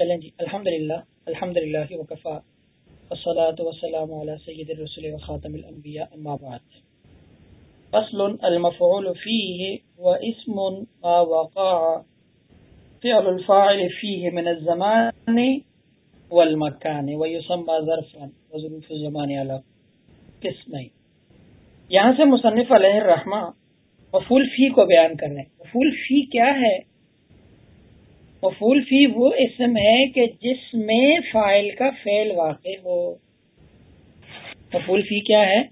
چلیں جی الحمد للہ الحمد للہ وقفا والصلاة والسلام على سید الرسول وخاتم الانبیاء، اما بعد. فصل المفعول فيه واسم ما وقع فعل الفاعل فيه من الزمان والمكان ويسمى ظرفا وظروف الزمان على قسمين یہاں سے مصنف علیہ الرحمہ مفول فی کو بیان کر رہے ہیں. مفول فی کیا ہے؟ مفول فی وہ اسم ہے کہ جس میں فائل کا فعل واقع ہو۔ مفول فی کیا ہے؟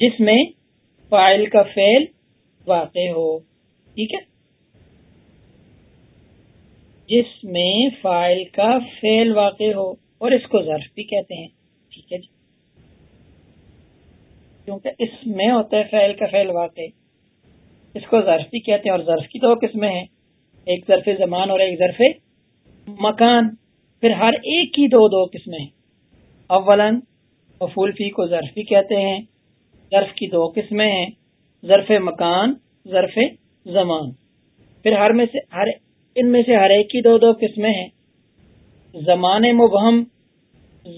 جس میں فائل کا فعل واقع ہو۔ ٹھیک ہے؟ جس میں فائل کا فعل واقع ہو اور اس کو ظرف بھی کہتے ہیں۔ ٹھیک ہے جی۔ کیونکہ اس میں ہوتا ہے فعل کا فعل واقع۔ اس کو ظرف بھی کہتے ہیں اور ظرف کی تو قسمیں ہیں۔ ایک ظرف زمان اور ایک ظرف مکان۔ پھر ہر ایک کی دو دو قسمیں اولن مفول فی کو ظرف بھی کہتے ہیں، ظرف کی دو قسمیں ہیں، ظرف مکان، ظرف زمان۔ پھر ہر میں سے، ہر ان میں سے ہر ایک کی دو دو قسمیں ہیں۔ زمان مبہم،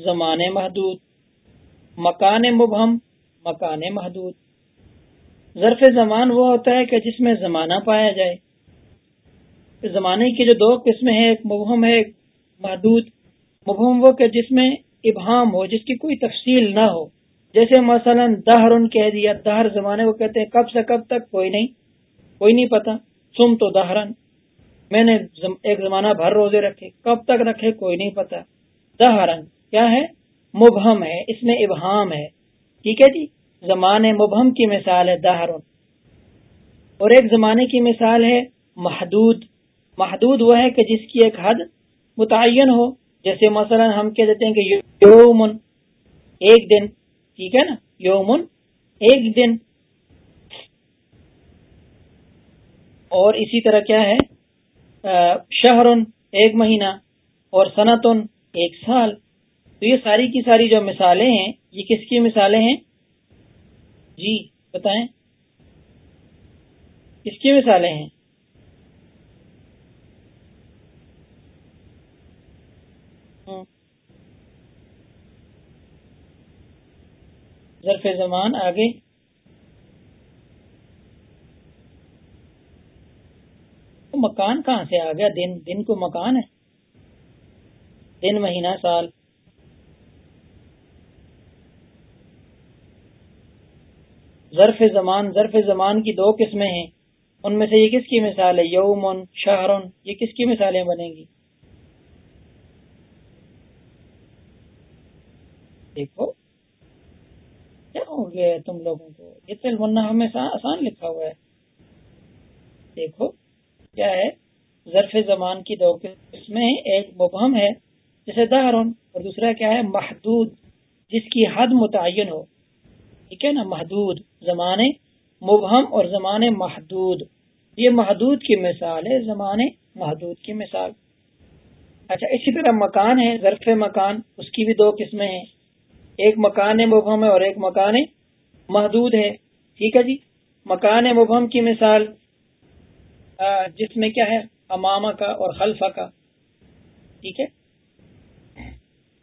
زمان محدود۔ مکان مبہم، مکان محدود۔ ظرف زمان وہ ہوتا ہے کہ جس میں زمانہ پایا جائے۔ زمانے کی جو دو قسمیں ہیں، ایک مبہم ہے، ایک محدود مبہم وہ کہ جس میں ابہام ہو، جس کی کوئی تفصیل نہ ہو۔ جیسے مثلا دہر ان کہہ دیا، دہر زمانے کو کہتے ہیں، کب سے کب تک؟ کوئی نہیں کوئی نہیں پتا سم تو دہرن میں نے ایک زمانہ بھر روزے رکھے، کب تک رکھے؟ کوئی نہیں پتا دہرن کیا ہے؟ مبہم ہے، اس میں ابہام ہے۔ ٹھیک ہے جی؟ زمانے مبہم کی مثال ہے دہرن اور ایک زمانے کی مثال ہے محدود۔ محدود وہ ہے کہ جس کی ایک حد متعین ہو۔ جیسے مثلا ہم کہہ دیتے ہیں کہ یومن، ایک دن، ٹھیک ہے نا؟ یومن، ایک دن۔ اور اسی طرح کیا ہے؟ شہرن، ایک مہینہ۔ اور صنعتن ایک سال۔ تو یہ ساری کی ساری جو مثالیں ہیں، یہ کس کی مثالیں ہیں؟ جی بتائیں۔ کس کی مثالیں ہیں؟ ظرف زمان آگے۔ مکان کہاں سے آ گیا؟ دن دن کو مکان ہے۔ دن، مہینہ، سال۔ ظرف زمان ظرف زمان کی دو قسمیں ہیں۔ ان میں سے یہ کس کی مثال ہے؟ یومن، شہرن، یہ کس کی مثالیں بنیں گی؟ دیکھو۔ کیا ہو گیا تم لوگوں کو، یہ تو المنا ہمیشہ آسان لکھا ہوا ہے۔ دیکھو، کیا ہے؟ ظرف زمان کی دو قسمیں ایک مبہم ہے جیسے دہرون اور دوسرا کیا ہے؟ محدود، جس کی حد متعین ہو۔ ٹھیک ہے نا؟ محدود زمانے مبہم اور زمانے محدود۔ یہ محدود کی مثال ہے زمانے محدود کی مثال۔ اچھا اسی طرح مکان ہے، ظرف مکان، اس کی بھی دو قسمیں ہیں۔ ایک مکان مبہم ہے اور ایک مکان محدود ہے۔ ٹھیک ہے جی؟ مکان مبہم کی مثال جس میں کیا ہے؟ امامہ کا اور خلفہ کا۔ ٹھیک ہے؟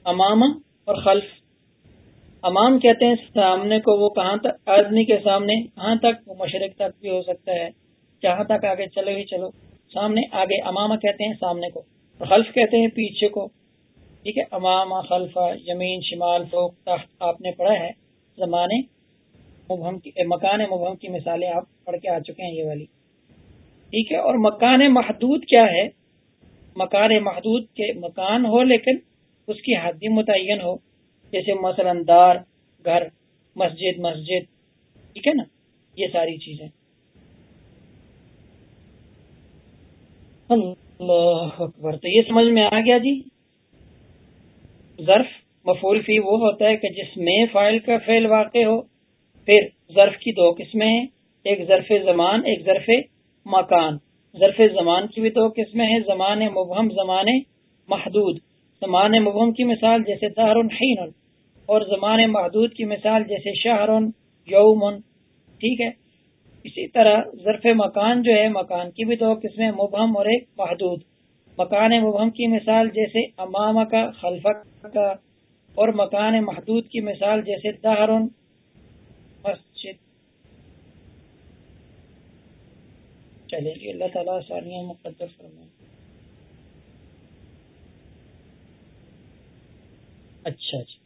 امامہ اور خلف۔ امام کہتے ہیں، سامنے کو وہ کہاں تک؟ آدمی کے سامنے۔ کہاں تک وہ مشرق تک بھی ہو سکتا ہے۔ جہاں تک آگے چلو ہی چلو۔ سامنے، آگے امامہ کہتے ہیں، سامنے کو۔ اور خلف کہتے ہیں، پیچھے کو۔ ٹھیک ہے؟ امام خلفہ، یمین، شمال، فوق تحت آپ نے پڑھا ہے، زمانے مبہم کی مکان مبہم کی مثالیں آپ پڑھ کے آ چکے ہیں یہ والی۔ ٹھیک ہے؟ اور مکان محدود کیا ہے؟ مکان محدود کے مکان ہو لیکن اس کی حد متعین ہو۔ جیسے مثلا دار، گھر، مسجد مسجد۔ ٹھیک ہے نا؟ یہ ساری چیزیں۔ اللہ اکبر، تو یہ سمجھ میں آ گیا جی؟ ظرف مفول فی وہ ہوتا ہے کہ جس میں فائل کا فعل واقع ہو، پھر ظرف کی دو قسمیں ہیں، ایک ظرف زمان، ایک ظرف مکان۔ ظرف زمان کی بھی دو قسمیں ہیں، زمان مبہم، زمان محدود۔ زمان مبہم کی مثال جیسے دار حین، اور زمان محدود کی مثال جیسے شہر یومن۔ ٹھیک ہے؟ اسی طرح ظرف مکان جو ہے، مکان کی بھی دو قسمیں مبہم اور ایک محدود۔ مکان مبہم کی مثال جیسے امام کا خلف کا، اور مکان محدود کی مثال جیسے دہرن مسجد چلے گی جی، اللہ تعالیٰ ثانیہ مقدر فرمائے۔ اچھا جی۔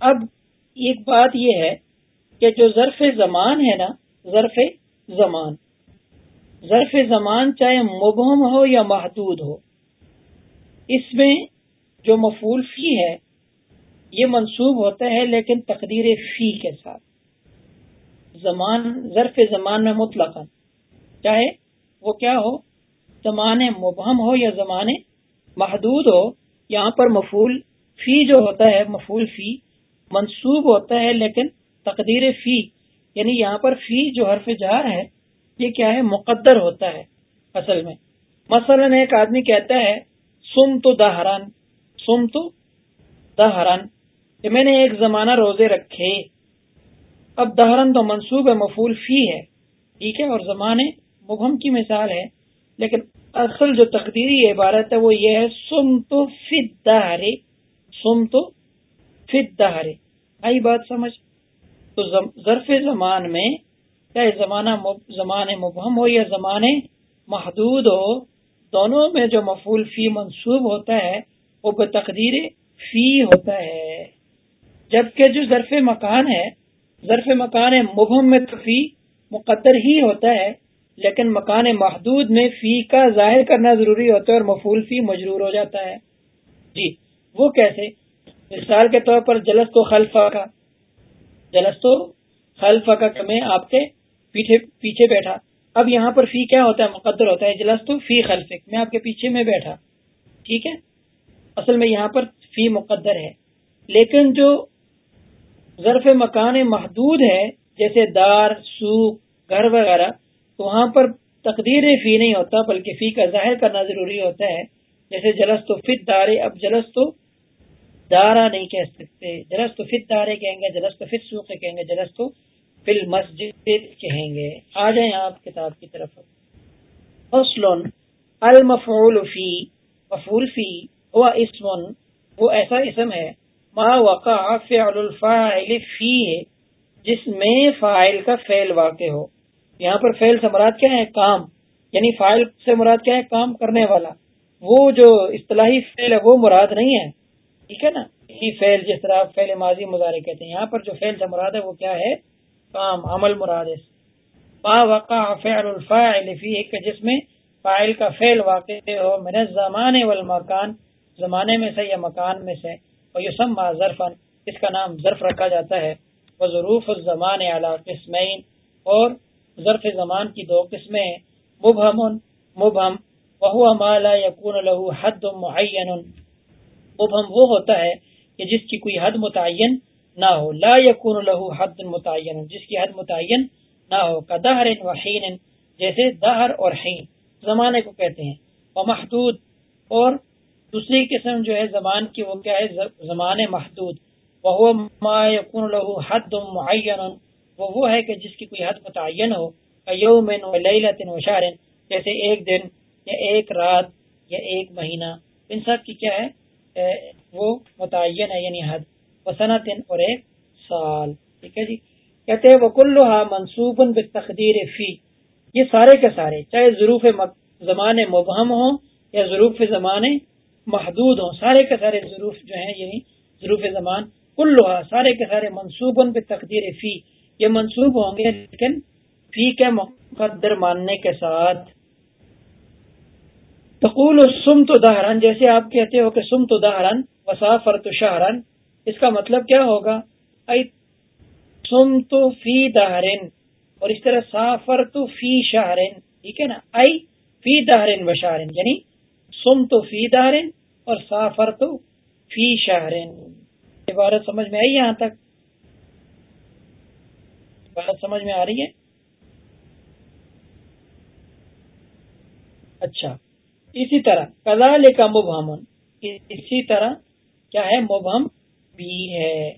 اب ایک بات یہ ہے کہ جو ظرف زمان ہے نا، ظرف زمان ظرف زمان چاہے مبہم ہو یا محدود ہو۔ اس میں جو مفول فی ہے، یہ منسوب ہوتا ہے لیکن تقدیر فی کے ساتھ۔ زمان، ظرف زمان میں مطلق چاہے وہ کیا ہو، زمان مبہم ہو یا زمان محدود ہو، یہاں پر مفول فی جو ہوتا ہے مفول فی منسوب ہوتا ہے لیکن تقدیر فی یعنی یہاں پر فی جو حرف جہار ہے یہ کیا ہے؟ مقدر ہوتا ہے اصل میں۔ مثلا ایک آدمی کہتا ہے، سم تو دہران، سم تو دہران۔ کہ میں نے ایک زمانہ روزے رکھے۔ اب دہرن تو منصوب مفول فی ہے۔ ٹھیک ہے، اور زمانے مبہم کی مثال ہے۔ لیکن اصل جو تقدیری عبارت ہے، وہ یہ ہے، سم تو فت دہرے سم تو فت دہرے آئی بات سمجھ؟ تو ظرف زمان میں چاہے زمانہ زمان مبہم ہو یا زمانے محدود ہو، دونوں میں جو مفول فی منصوب ہوتا ہے، وہ بتقدیر فی ہوتا ہے۔ جبکہ جو ظرف مکان ہے، ظرف مکان مبہم میں تو فی مقدر ہی ہوتا ہے، لیکن مکان محدود میں فی کا ظاہر کرنا ضروری ہوتا ہے اور مفول فی مجرور ہو جاتا ہے۔ جی وہ کیسے؟ مثال کے طور پر جلس و خلفہ کا۔ جلس و خلفہ کا میں آپ کے پیچھے پیچھے بیٹھا۔ اب یہاں پر فی کیا ہوتا ہے؟ مقدر ہوتا ہے۔ جلس تو فی خلفک۔ میں آپ کے پیچھے میں بیٹھا۔ ٹھیک ہے؟ اصل میں یہاں پر فی مقدر ہے۔ لیکن جو ظرف مکان محدود ہے، جیسے دار سوکھ گھر وغیرہ، تو وہاں پر تقدیر فی نہیں ہوتا، بلکہ فی کا ظاہر کرنا ضروری ہوتا ہے۔ جیسے جلس تو فت دارے اب جلس تو دارا نہیں کہہ سکتے۔ جلس تو فت دارے کہیں گے جلس تو فت سوکھ کہیں گے جلس تو فل مسجد کہیں گے۔ آ جائیں آپ کتاب کی طرف۔ فصل المفعول فی، مفعول فی ہوا اسم، وہ ایسا اسم ہے۔ ما وقع فعل الفاعل فی ہے جس میں فاعل کا فعل واقع ہو۔ یہاں پر فعل سے مراد کیا ہے؟ کام۔ یعنی فائل سے مراد کیا ہے؟ کام کرنے والا۔ وہ جو اصطلاحی فعل ہے، وہ مراد نہیں ہے۔ ٹھیک ہے نا؟ فعل جس طرح فعل ماضی مظاہرے کہتے ہیں۔ یہاں پر جو فعل سے مراد ہے، وہ کیا ہے؟ کام عمل مراد با وقع فعل الفاعل فی کہ جس میں فاعل کا فعل واقع ہو من الزمان والمکان، زمانے میں سے یا مکان میں سے اور یسمى ظرفا، اس کا نام ظرف رکھا جاتا ہے۔ وہ ظروف الزمان علی قسمین، اور ظرف زمان کی دو قسمیں مبہم مبہم وهو ما لا يكون له حد معین۔ مبہم وہ ہوتا ہے کہ جس کی کوئی حد متعین نہ ہو، لا یکون له حد متعین، جس کی حد متعین نہ ہو کا دہر وحین جیسے دہر اور حین، زمانے کو کہتے ہیں۔ وہ محدود اور دوسری قسم جو ہے زمان کی، وہ کیا ہے؟ زمان محدود۔ وہ ما یکون له حد معین، وہ وہ ہے کہ جس کی کوئی حد متعین ہو یوم و لیلت و شہر جیسے ایک دن یا ایک رات یا ایک مہینہ۔ ان سب کی کیا ہے؟ وہ متعین ہے یعنی حد۔ وسنت اور ایک سال۔ ٹھیک ہے جی؟ کہتے ہیں وکل منصوب تقدیر فی یہ سارے کے سارے، چاہے ضروف زمان مبہم ہوں یا ضروف زمان محدود ہوں، سارے کے سارے ضروف جو ہیں یعنی ضروف زمان کل سارے کے سارے منصوب تقدیر فی یہ منصوب ہوں گے لیکن فی کے مقدر ماننے کے ساتھ۔ تقول سم تو دہرن جیسے آپ کہتے ہو کہ سم تو دہرن وسافر تو شہرن اس کا مطلب کیا ہوگا؟ سم تو فی دہرن، اور اس طرح سافر تو فی شہرن، ٹھیک ہے نا؟ آئی فی دہرن بشارن یعنی سم تو فی دہرن اور سافر تو فی شہرن۔ عبارت سمجھ میں آئی یہاں تک؟ عبارت سمجھ میں آ رہی ہے؟ اچھا اسی طرح کزال کا مبہم اسی طرح کیا ہے مبہم؟ بھی ہے۔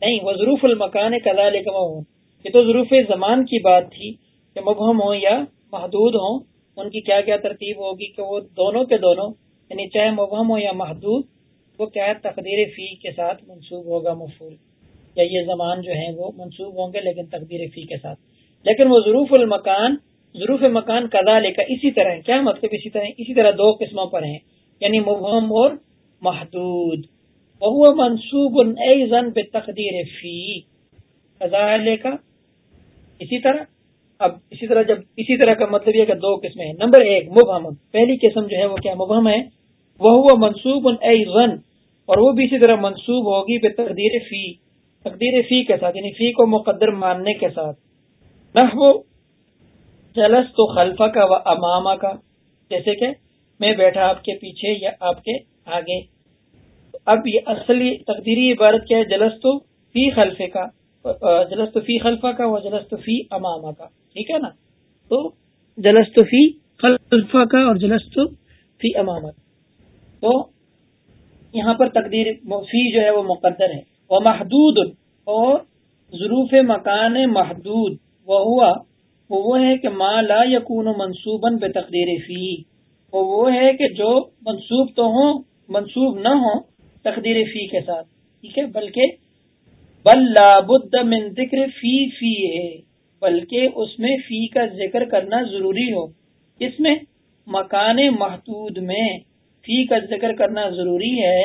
نہیں، وہ ضروف المکان کلا لکھا یہ تو ضروف زمان کی بات تھی کہ مبہم ہو یا محدود ہوں، ان کی کیا کیا ترتیب ہوگی کہ وہ دونوں کے دونوں یعنی چاہے مبہم ہو یا محدود، وہ کیا ہے، تقدیر فی کے ساتھ منسوب ہوگا مفول یا یہ زمان جو ہیں وہ منسوب ہوں گے لیکن تقدیر فی کے ساتھ۔ لیکن وہ ضروف المکان ضروف مکان کدا لے کر اسی طرح کیا مطلب اسی طرح اسی طرح دو قسموں پر ہیں یعنی مبہم اور محدود۔ وہ منصوب ایزن پہ تقدیر فی لے کا اسی طرح، اب اسی طرح جب اسی طرح کا مطلب یہ کہ دو قسمیں ہیں. نمبر ایک، مبہم. پہلی قسم جو ہے وہ کیا مبہم ہے؟ وہ منصوب ایزن اور وہ بھی اسی طرح منصوب ہوگی پہ تقدیر فی تقدیر فی کے ساتھ یعنی فی کو مقدر ماننے کے ساتھ. نہ وہ جلس تو خلفہ کا و اماما کا جیسے کہ میں بیٹھا آپ کے پیچھے یا آپ کے آگے. اب یہ اصلی تقدیری عبارت کیا ہے؟ جلس تو فی خلفے کا جلس تو فی خلفہ کا وہ جلس تو فی اماما کا، ٹھیک ہے نا؟ تو جلس تو فی خلفہ کا اور جلس تو فی اماما تو یہاں پر تقدیر فی جو ہے وہ مقدر ہے۔ وہ محدود اور ظروف مکان محدود۔ وہ ہوا وہ ہے کہ ما لا یقون منصوباً بے تقدیر فی وہ ہے کہ جو منصوب تو ہوں، منصوب نہ ہوں تقدیر فی کے ساتھ، ٹھیک ہے؟ بلکہ بل لابد من ذکر فی فی ہے، بلکہ اس میں فی کا ذکر کرنا ضروری ہو۔ اس میں مکان محدود میں فی کا ذکر کرنا ضروری ہے۔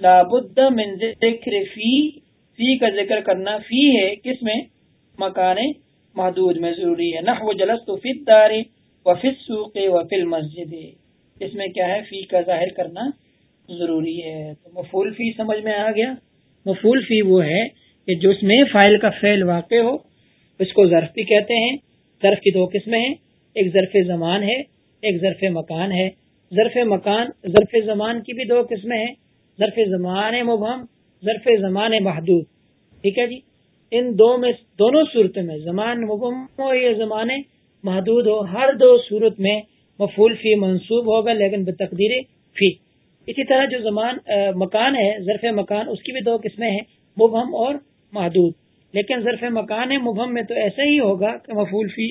لابد من ذکر فی فی کا ذکر کرنا فی ہے، کس میں؟ مکان محدود میں ضروری ہے۔ نہ وہ جلس تو فت دار و سوق و فل مسجد اس میں کیا ہے؟ فی کا ظاہر کرنا ضروری ہے۔ تو مفول فی سمجھ میں آ گیا۔ مفول فی وہ ہے کہ جس میں فائل کا فعل واقع ہو، اس کو ظرف بھی کہتے ہیں۔ ظرف کی دو قسمیں ہیں۔ ایک ظرف زمان ہے، ایک ظرف مکان ہے۔ ظرف مکان، ظرف زمان کی بھی دو قسمیں ہیں۔ ظرف زمان مبہم، ظرف زمان محدود۔ ٹھیک ہے جی؟ ان دو میں، دونوں صورتوں میں زمان مبہم ہو یا زمان محدود ہو، ہر دو صورت میں مفول فی منصوب ہوگا، لیکن بتقدیر فی۔ اسی طرح جو زمان مکان ہے، ظرف مکان، اس کی بھی دو قسمیں ہیں، مبہم اور محدود۔ لیکن ظرف مکان مبہم میں تو ایسا ہی ہوگا کہ مفول فی،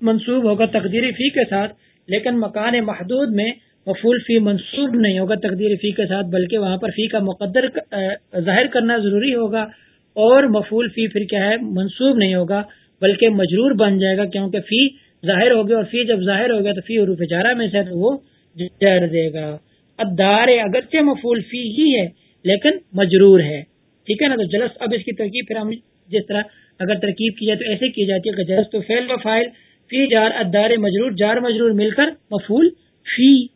منصوب ہوگا تقدیر فی کے ساتھ، لیکن مکان محدود میں مفول فی منصوب نہیں ہوگا تقدیر فی کے ساتھ، بلکہ وہاں پر فی کا مقدر ظاہر کرنا ضروری ہوگا۔ اور مفول فی پھر کیا ہے، منصوب نہیں ہوگا، بلکہ مجرور بن جائے گا، کیونکہ فی ظاہر ہو گیا اور فی جب ظاہر ہو گیا تو فی عروف جارہ میں سے وہ جر دے گا۔ اب دار اگرچہ مفول فی ہی ہے، لیکن مجرور ہے۔ ٹھیک ہے نا؟ تو جلس، اب اس کی ترکیب پھر ہم جس طرح اگر ترکیب کی جائے تو ایسے کی جاتی ہے کہ جلس تو فیل و فائل فی جار ادار مجرور، جار مجرور مل کر مفول فی۔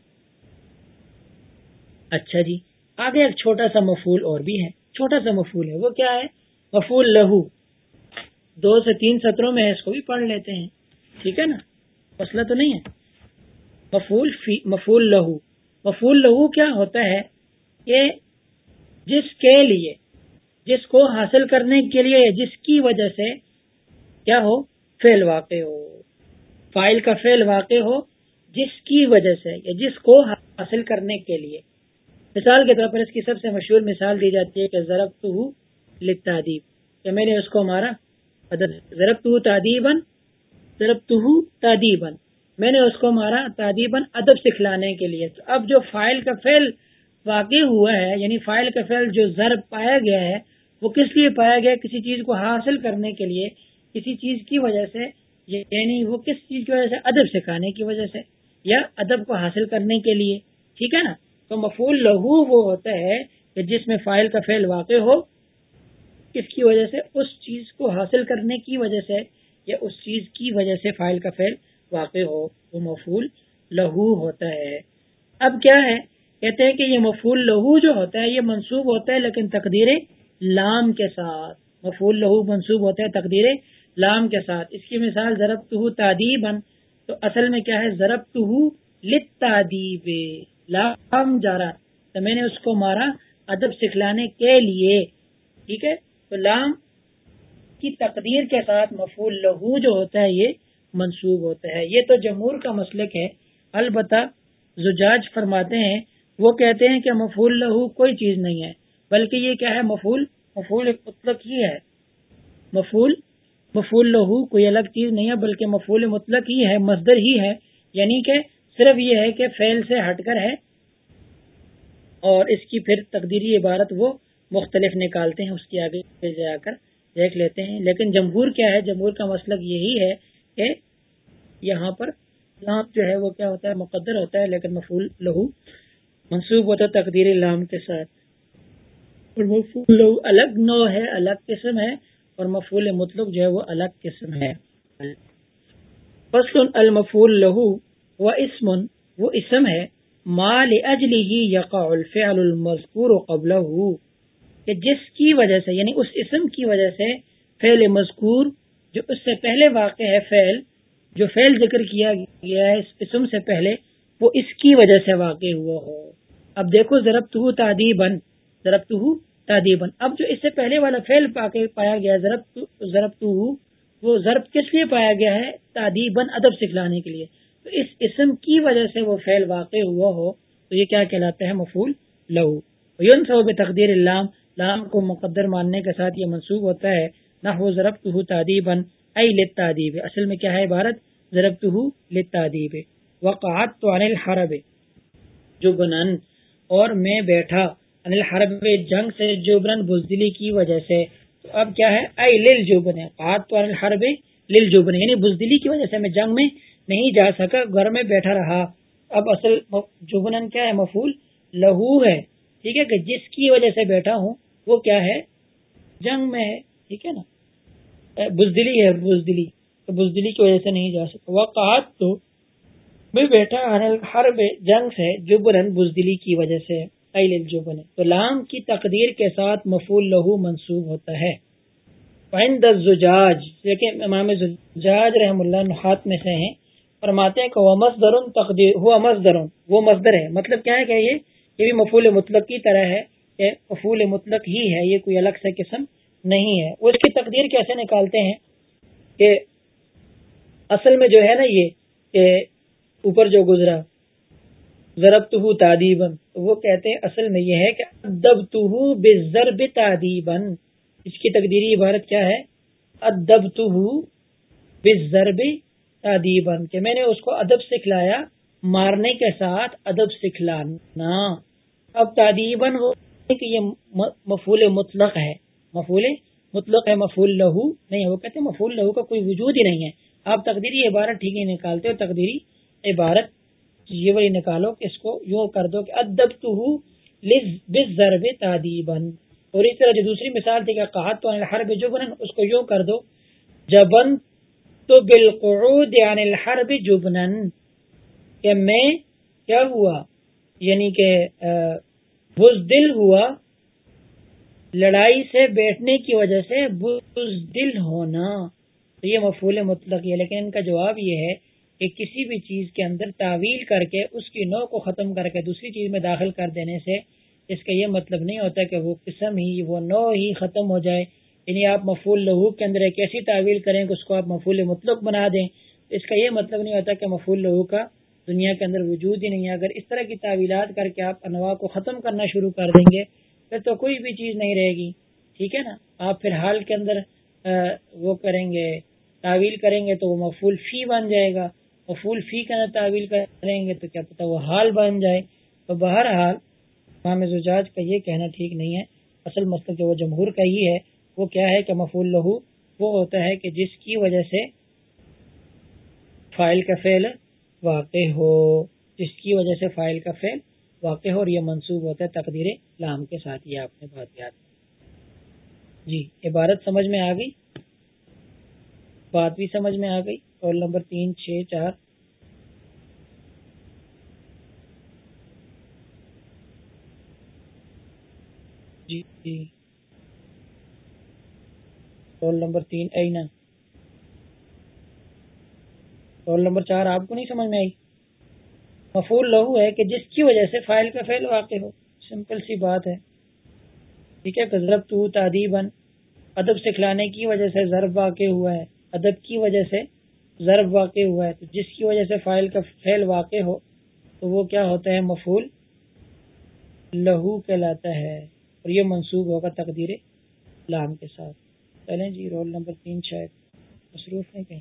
اچھا جی آگے ایک چھوٹا سا مفول اور بھی ہے۔ چھوٹا سا مفول ہے، وہ کیا ہے؟ مفول لہو۔ دو سے تین سطروں میں اس کو بھی پڑھ لیتے ہیں۔ ٹھیک ہے نا؟ مسئلہ تو نہیں ہے۔ مفول فی مفول لہو۔ مفول لہو کیا ہوتا ہے؟ کہ جس کے لیے، جس کو حاصل کرنے کے لیے جس کی وجہ سے کیا ہو؟ فیل واقع ہو۔ فائل کا فیل واقع ہو جس کی وجہ سے یا جس کو حاصل کرنے کے لیے۔ مثال کے طور پر اس کی سب سے مشہور مثال دی جاتی ہے کہ ضرب تو تعدیب کہ میں نے اس کو مارا ضرب تو تعدیبن ضرب تو تعدیبن میں نے اس کو مارا تعدیباً ادب سکھلانے کے لیے۔ تو اب جو فائل کا فیل واقع ہوا ہے یعنی فائل کا فیل جو ضرب پایا گیا ہے، وہ کس لیے پایا گیا؟ کسی چیز کو حاصل کرنے کے لیے، کسی چیز کی وجہ سے یعنی وہ کس چیز کی وجہ سے؟ ادب سکھانے کی وجہ سے یا ادب کو حاصل کرنے کے لیے۔ ٹھیک ہے نا؟ تو مفول لہو وہ ہوتا ہے کہ جس میں فائل کا فیل واقع ہو اس کی وجہ سے؟ اس چیز کو حاصل کرنے کی وجہ سے یا اس چیز کی وجہ سے فائل کا فیل واقع ہو، وہ مفول لہو ہوتا ہے۔ اب کیا ہے؟ کہتے ہیں کہ یہ مفول لہو جو ہوتا ہے، یہ منصوب ہوتا ہے لیکن تقدیر لام کے ساتھ۔ مفول لہو منصوب ہوتا ہے تقدیر لام کے ساتھ۔ اس کی مثال ضرب تو تعدیب تو اصل میں کیا ہے؟ ضرب تو لادیب لام جا رہا۔ تو میں نے اس کو مارا ادب سکھلانے کے لیے۔ ٹھیک ہے؟ تو لام کی تقدیر کے ساتھ مفول لہو جو ہوتا ہے، یہ منسوب ہوتا ہے۔ یہ تو جمہور کا مسلک ہے۔ البتہ زجاج فرماتے ہیں، وہ کہتے ہیں کہ مفول لہو کوئی چیز نہیں ہے، بلکہ یہ کیا ہے؟ مفول مفول ایک مطلق ہی ہے۔ مفول مفول لہو کوئی الگ چیز نہیں ہے، بلکہ مفول مطلق ہی ہے مزدر ہی ہے۔ یعنی کہ صرف یہ ہے کہ فیل سے ہٹ کر ہے۔ اور اس کی پھر تقدیری عبارت وہ مختلف نکالتے ہیں، اس کی آگے جا کر دیکھ لیتے ہیں۔ لیکن جمہور کیا ہے؟ جمہور کا مسلک یہی ہے کہ یہاں پر لام جو ہے وہ کیا ہوتا ہے؟ مقدر ہوتا ہے، لیکن مفول لہو منسوب ہوتا ہے تقدیر لام کے ساتھ۔ اور مفول لہو الگ نو ہے، الگ قسم ہے، اور مفول مطلب جو ہے وہ الگ قسم ہے۔ فصل المفول لہو و اسمن وہ اسم ہے۔ مال اجلی ہی یقا الفعل المذکور قبل کہ جس کی وجہ سے یعنی اس اسم کی وجہ سے فعل مذکور جو اس سے پہلے واقع ہے فعل، جو فعل ذکر کیا گیا ہے اس اسم سے پہلے، وہ اس کی وجہ سے واقع ہوا ہو۔ اب دیکھو ضرب تو تعدیبن ضرب تو تعدیبن اب جو اس سے پہلے والا فعل پایا گیا ضرب ضرب تو وہ ضرب کس لیے پایا گیا ہے؟ تعدیبن ادب سکھلانے کے لیے۔ تو اس اسم کی وجہ سے وہ فعل واقع ہوا ہو۔ تو یہ کیا کہلاتا ہے؟ مفول لہو یون صوب تقدیر اللہ لام کو مقدر ماننے کے ساتھ یہ منسوخ ہوتا ہے۔ نہ ہو ضرب تو تعدیبن لتادیب اصل میں کیا ہے عبارت؟ ضرب تو لتادیب وقعت تو انل حرب جو بنن اور میں بیٹھا انل حرب جنگ سے جبرن بزدلی کی وجہ سے. تو اب کیا ہے؟ ائی لل جبن قعت تو انل حرب لل جبن یعنی بزدلی کی وجہ سے میں جنگ میں نہیں جا سکا، گھر میں بیٹھا رہا. اب اصل جبنن کیا ہے؟ مفول لہو ہے. ٹھیک ہے کہ جس کی وجہ سے بیٹھا ہوں، وہ کیا ہے؟ جنگ میں ہے. ٹھیک ہے نا؟ بزدلی ہے بزدلی، تو بزدلی کی وجہ سے نہیں جا سکتا۔ وقات تو میں بیٹھا، ہر جنگ سے جبرن بزدلی کی وجہ سے جبن تو لام کی تقدیر کے ساتھ مفول لہو منسوب ہوتا ہے۔ زجاج لیکن امام زجاج رحم اللہ نحات میں سے ہیں، فرماتے ہیں کہ وہ مصدر تقدیر ہوا مصدر، وہ مصدر ہے۔ مطلب کیا ہے کہ یہ؟ یہ بھی مفول مطلق کی طرح ہے کہ مفول مطلق ہی ہے، یہ کوئی الگ سے قسم نہیں ہے۔ وہ اس کی تقدیر کیسے نکالتے ہیں؟ کہ اصل میں جو ہے نا یہ، کہ اوپر جو گزرا ضرب تو تعدیبن وہ کہتے ہیں اصل میں یہ ہے کہ ادب تو بے ضرب تعدیبن اس کی تقدیری عبارت کیا ہے؟ ادب تو بے ضرب تعدیبن کہ میں نے اس کو ادب سکھلایا مارنے کے ساتھ ادب سکھلانا۔ اب تعدیبن وہ کہ یہ مفول مطلق ہے۔ مفول مطلق ہے مفول لہو نہیں وہ کہتے ہیں مفول لہو کا کوئی وجود ہی نہیں ہے۔ آپ تقدیری عبارت ٹھیک ہی نکالتے ہو، تقدیری عبارت، یہ وہی نکالو کہ اس کو یوں کر دو کہ ادب تو ضرب تعدیبن اور اس طرح جو دوسری مثال تھی کہ کہا تو الحرب جبن اس کو یوں کر دو جبن تو بالقعود عن الحرب جبنن کہ میں کیا ہوا؟ یعنی کہ بزدل ہوا لڑائی سے بیٹھنے کی وجہ سے بزدل ہونا۔ تو یہ مفول مطلق ہے، لیکن ان کا جواب یہ ہے کہ کسی بھی چیز کے اندر تعویل کر کے اس کی نو کو ختم کر کے دوسری چیز میں داخل کر دینے سے اس کا یہ مطلب نہیں ہوتا کہ وہ قسم ہی، وہ نو ہی ختم ہو جائے۔ یعنی آپ مفول لہو کے اندر ایک ایسی تعویل کریں کہ اس کو آپ مفول مطلق بنا دیں۔ اس کا یہ مطلب نہیں ہوتا کہ مفول لہو کا دنیا کے اندر وجود ہی نہیں ہے۔ اگر اس طرح کی تعویلات کر کے آپ انواع کو ختم کرنا شروع کر دیں گے پھر تو کوئی بھی چیز نہیں رہے گی۔ ٹھیک ہے نا؟ آپ پھر حال کے اندر وہ کریں گے، تعویل کریں گے تو وہ مفول فی بن جائے گا۔ مفول فی کا تعویل کریں گے تو کیا پتا وہ حال بن جائے۔ تو بہرحال، امام زجاج کا یہ کہنا ٹھیک نہیں ہے۔ اصل مسئلہ جو وہ جمہور کا ہی ہے، وہ کیا ہے کہ مفول لہو، وہ ہوتا ہے کہ جس کی وجہ سے فائل کا فعل واقع ہو، جس کی وجہ سے فائل کا فعل واقع ہو اور یہ منصوب ہوتا ہے تقدیر لام کے ساتھ یہ آپ نے بات یاد جی عبارت سمجھ میں آ گئی؟ بات بھی سمجھ میں آ گئی؟ اور نمبر تین، چھ، چار۔ جی جی۔ رول نمبر تین، اینا۔ رول نمبر چار، آپ کو نہیں سمجھ میں آئی؟ مفول لہو ہے کہ جس کی وجہ سے فائل کا فیل واقع ہو۔ سمپل سی بات ہے۔ ٹھیک ہے ضرب تو تعدیبن ادب سکھلانے کی وجہ سے ضرب واقع ہوا ہے۔ ادب کی وجہ سے ضرب واقع ہوا ہے۔ تو جس کی وجہ سے فائل کا فیل واقع ہو، تو وہ کیا ہوتا ہے؟ مفول لہو کہلاتا ہے۔ اور یہ منسوخ ہوگا تقدیر لام کے ساتھ۔ چلیں جی رول نمبر تین شاید مصروف ہے کہیں۔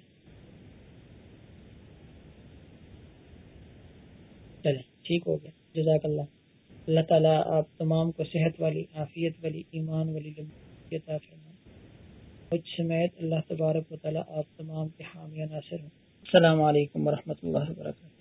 چلیں، ٹھیک ہو گیا۔ جزاک اللہ۔ اللہ تعالیٰ آپ تمام کو صحت والی، عافیت والی، ایمان والی عطا فرمائے۔ کچھ سمیت اللہ تبارک و تعالیٰ آپ تمام کے حامی ناصر ہوں۔ السلام علیکم ورحمۃ اللہ وبرکاتہ۔